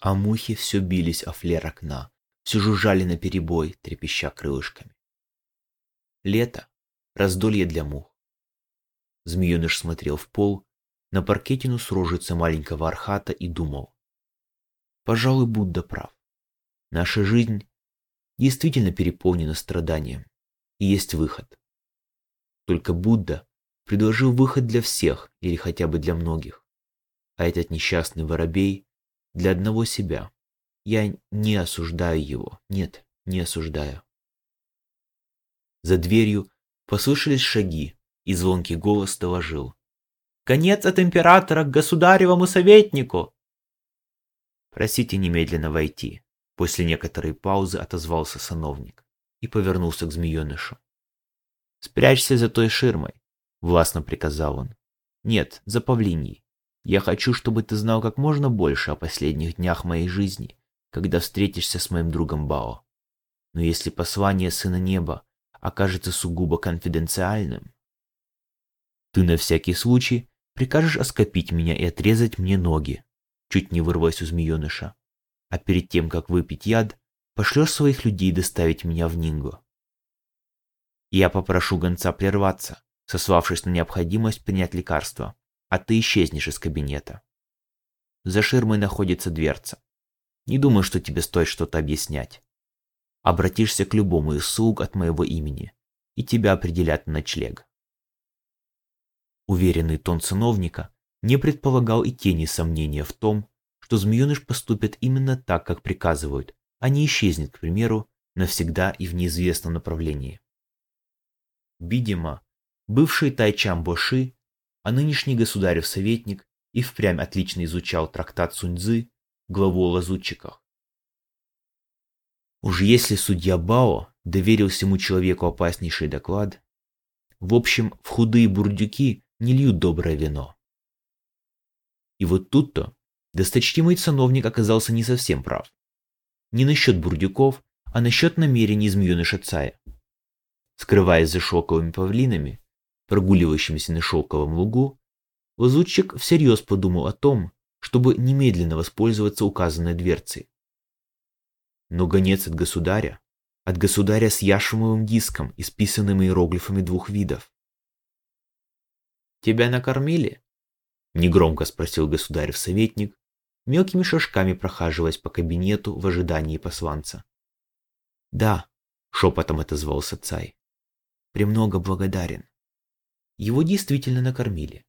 А мухи все бились о флер окна, все жужжали наперебой, трепеща крылышками. Лето — раздолье для мух. Змееныш смотрел в пол, на паркетину с рожицы маленького архата и думал. Пожалуй, Будда прав. Наша жизнь действительно переполнена страданием, и есть выход. Только Будда предложил выход для всех или хотя бы для многих, а этот несчастный воробей для одного себя. Я не осуждаю его, нет, не осуждаю. За дверью послышались шаги, и звонкий голос доложил. «Конец от императора к государевому советнику!» «Просите немедленно войти», — после некоторой паузы отозвался сановник и повернулся к змеенышу. «Спрячься за той ширмой», — властно приказал он. «Нет, за павлиньей. Я хочу, чтобы ты знал как можно больше о последних днях моей жизни, когда встретишься с моим другом Бао. Но если послание Сына Неба окажется сугубо конфиденциальным, ты на всякий случай прикажешь оскопить меня и отрезать мне ноги, чуть не вырвалось у змееныша. А перед тем, как выпить яд, пошлешь своих людей доставить меня в Нинго. Я попрошу гонца прерваться, сославшись на необходимость принять лекарство, а ты исчезнешь из кабинета. За ширмой находится дверца. Не думаю, что тебе стоит что-то объяснять. Обратишься к любому из слуг от моего имени, и тебя определят на ночлег. Уверенный тон сыновника не предполагал и тени сомнения в том, что змееныш поступит именно так, как приказывают, а не исчезнет, к примеру, навсегда и в неизвестном направлении. Видимо, бывший Тайчам Боши, а нынешний государев советник и впрямь отлично изучал трактат Суньцзы, главу о лазутчиках. Уж если судья Бао доверил всему человеку опаснейший доклад, в общем, в худые бурдюки не льют доброе вино. И вот тут-то досточтимый сановник оказался не совсем прав. Не насчет бурдюков, а насчет намерений змееныша Цая. Скрываясь за шелковыми павлинами, прогуливающимися на шелковом лугу, лазутчик всерьез подумал о том, чтобы немедленно воспользоваться указанной дверцей. Но гонец от государя, от государя с яшмовым диском, исписанным иероглифами двух видов, «Тебя накормили?» — негромко спросил государев советник, мелкими шажками прохаживаясь по кабинету в ожидании посланца. «Да», — шепотом отозвался Цай, — «премного благодарен». Его действительно накормили.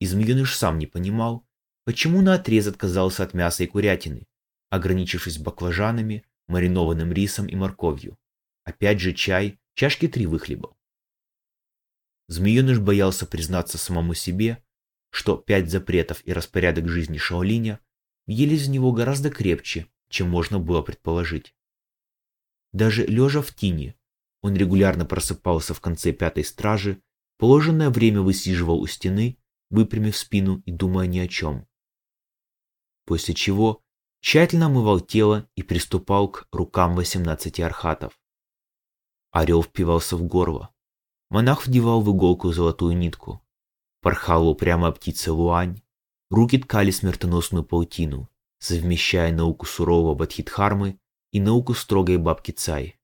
И змееныш сам не понимал, почему наотрез отказался от мяса и курятины, ограничившись баклажанами, маринованным рисом и морковью. Опять же чай, чашки три выхлебал. Змееныш боялся признаться самому себе, что пять запретов и распорядок жизни Шаолиня въелись в него гораздо крепче, чем можно было предположить. Даже лежа в тени, он регулярно просыпался в конце пятой стражи, положенное время высиживал у стены, выпрямив спину и думая ни о чем. После чего тщательно омывал тело и приступал к рукам восемнадцати архатов. Орел впивался в горло, Монах вдевал в иголку золотую нитку. Порхала упрямо птица Луань. Руки ткали смертоносную паутину, совмещая науку сурового Бадхидхармы и науку строгой бабки Цай.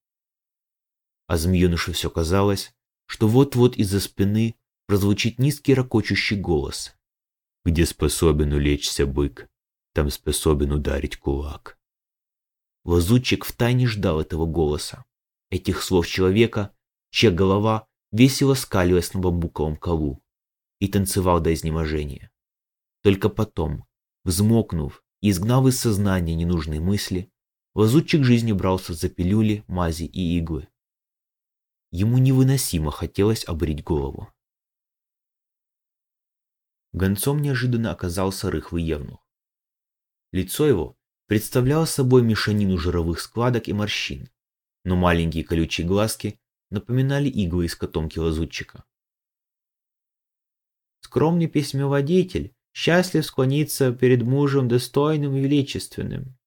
А змеенышу все казалось, что вот-вот из-за спины прозвучит низкий ракочущий голос. Где способен улечься бык, там способен ударить кулак. Лазутчик втайне ждал этого голоса, этих слов человека, чья голова весело скаливаясь на бамбуковом колу, и танцевал до изнеможения. Только потом, взмокнув и изгнав из сознания ненужные мысли, лазутчик жизни брался за пилюли, мази и иглы. Ему невыносимо хотелось обрить голову. Гонцом неожиданно оказался рыхлый евнух. Лицо его представляло собой мешанину жировых складок и морщин, но маленькие колючие глазки напоминали иглы из котомки лазутчика. Скромный письмоводитель счастлив склониться перед мужем достойным и величественным.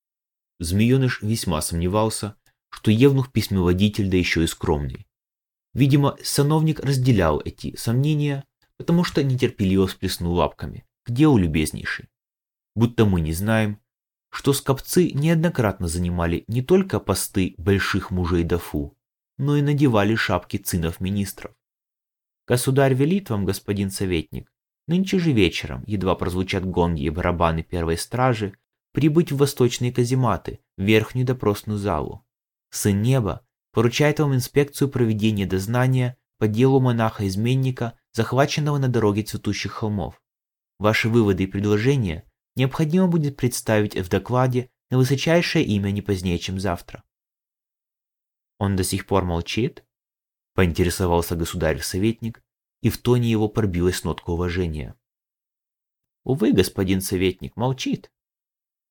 Змееныш весьма сомневался, что Евнух письмоводитель, да еще и скромный. Видимо, сановник разделял эти сомнения, потому что нетерпеливо всплеснул лапками. Где у любезнейший? Будто мы не знаем, что скопцы неоднократно занимали не только посты больших мужей Дафу, но и надевали шапки цинов министров. Государь велит вам, господин советник, нынче же вечером, едва прозвучат гонги и барабаны первой стражи, прибыть в восточные казематы, в верхнюю допросную залу. Сын неба поручает вам инспекцию проведения дознания по делу монаха-изменника, захваченного на дороге цветущих холмов. Ваши выводы и предложения необходимо будет представить в докладе на высочайшее имя не позднее, чем завтра. Он до сих пор молчит? Поинтересовался государь-советник, и в тоне его пробилась нотка уважения. Увы, господин советник, молчит.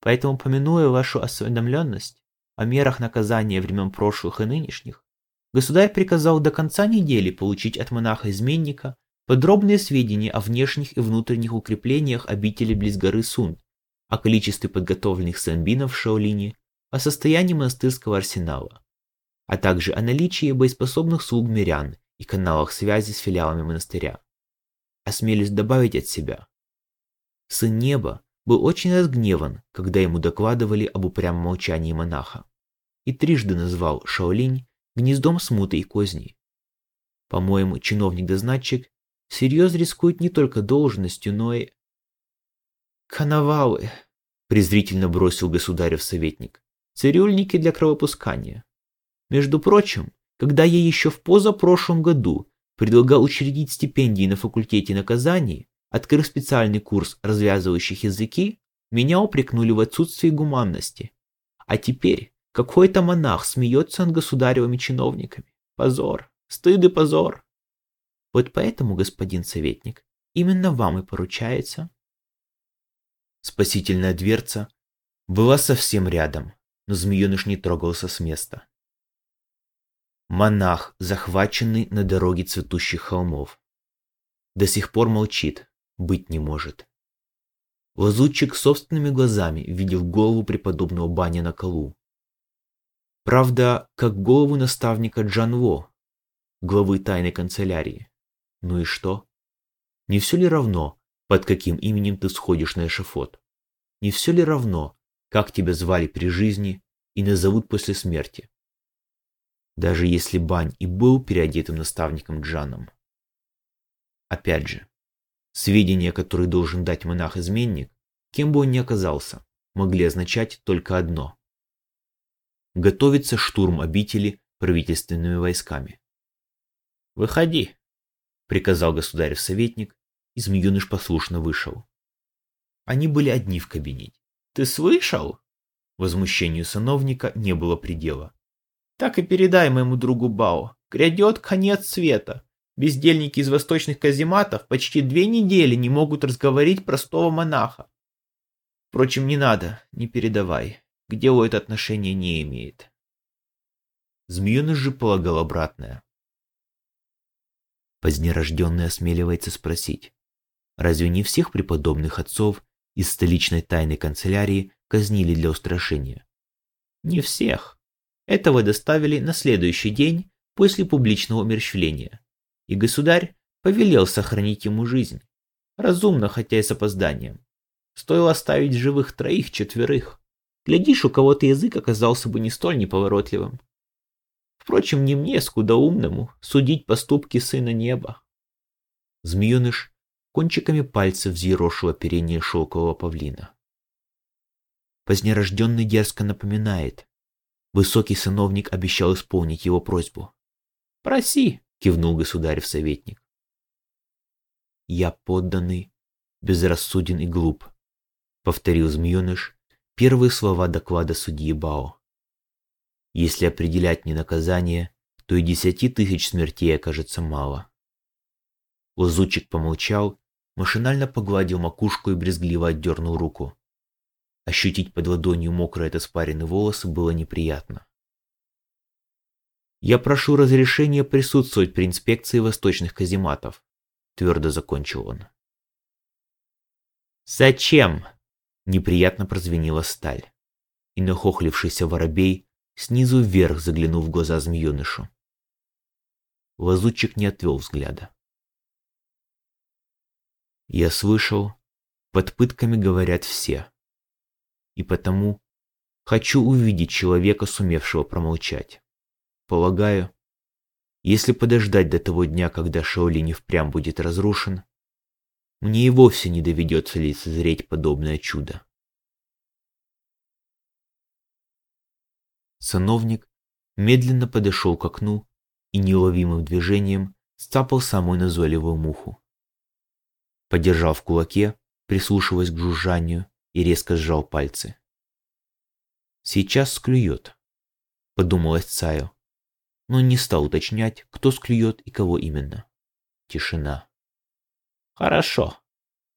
Поэтому, помянуя вашу осведомленность о мерах наказания времен прошлых и нынешних, государь приказал до конца недели получить от монаха-изменника подробные сведения о внешних и внутренних укреплениях обители близ горы Сун, о количестве подготовленных санбинов в Шаолине, о состоянии монастырского арсенала, а также о наличии боеспособных слуг мирян и каналах связи с филиалами монастыря. Осмелюсь добавить от себя. Сын неба был очень разгневан, когда ему докладывали об упрямом молчании монаха, и трижды назвал Шаолинь гнездом смуты и козни. По-моему, чиновник-дознатчик всерьез рискует не только должностью, но и... «Коновалы!» – презрительно бросил государев советник. «Цирюльники для кровопускания. Между прочим, когда я еще в позапрошлом году предлагал учредить стипендии на факультете наказаний, открыв специальный курс развязывающих языки, меня упрекнули в отсутствии гуманности. А теперь какой-то монах смеется над государевыми чиновниками. Позор, стыд и позор. Вот поэтому, господин советник, именно вам и поручается. Спасительная дверца была совсем рядом, но змееныш не трогался с места. Монах, захваченный на дороге цветущих холмов. До сих пор молчит, быть не может. Лазутчик собственными глазами видел голову преподобного Баня на колу. Правда, как голову наставника Джанво, главы тайной канцелярии. Ну и что? Не все ли равно, под каким именем ты сходишь на эшафот? Не все ли равно, как тебя звали при жизни и назовут после смерти? даже если Бань и был переодетым наставником Джаном. Опять же, сведения, которые должен дать монах-изменник, кем бы он ни оказался, могли означать только одно. Готовится штурм обители правительственными войсками. «Выходи», — приказал государев советник, и змееныш послушно вышел. Они были одни в кабинете. «Ты слышал?» Возмущению сановника не было предела. Так и передай моему другу Бао. Грядет конец света. Бездельники из восточных казематов почти две недели не могут разговорить простого монаха. Впрочем, не надо, не передавай. К делу это отношение не имеет. Змееныш же полагал обратное. Позднерожденный осмеливается спросить, разве не всех преподобных отцов из столичной тайной канцелярии казнили для устрашения? Не всех. Этого доставили на следующий день после публичного умерщвления, и государь повелел сохранить ему жизнь. Разумно, хотя и с опозданием. Стоило оставить живых троих-четверых. Глядишь, у кого-то язык оказался бы не столь неповоротливым. Впрочем, не мне, скудоумному, судить поступки сына неба. Змееныш кончиками пальцев взъерошил оперение шелкового павлина. Позднерожденный дерзко напоминает, Высокий сановник обещал исполнить его просьбу. «Проси!» — кивнул государев советник. «Я подданный, безрассуден и глуп», — повторил змееныш первые слова доклада судьи Бао. «Если определять не наказание, то и десяти тысяч смертей окажется мало». Лазутчик помолчал, машинально погладил макушку и брезгливо отдернул руку. Ощутить под ладонью мокрые от испарины волосы было неприятно. «Я прошу разрешения присутствовать при инспекции восточных казематов», — твердо закончил он. «Зачем?» — неприятно прозвенела сталь, и нахохлившийся воробей снизу вверх заглянул в глаза змеенышу. Лазутчик не отвел взгляда. «Я слышал, под пытками говорят все», И потому хочу увидеть человека, сумевшего промолчать. Полагаю, если подождать до того дня, когда Шаолинь впрямь будет разрушен, мне и вовсе не доведется лицезреть подобное чудо. Сановник медленно подошел к окну и неуловимым движением стапал самую назойливую муху. Подержал в кулаке, прислушиваясь к жужжанию, и резко сжал пальцы. «Сейчас склюет», — подумалось Цаю, но не стал уточнять, кто склюет и кого именно. Тишина. «Хорошо»,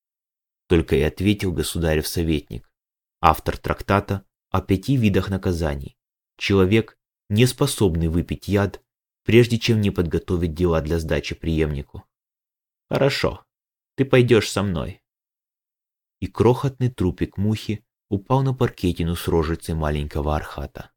— только и ответил государев советник, автор трактата о пяти видах наказаний, человек, не способный выпить яд, прежде чем не подготовить дела для сдачи преемнику. «Хорошо, ты пойдешь со мной». И крохотный трупик мухи упал на паркетину с рожицей маленького архата.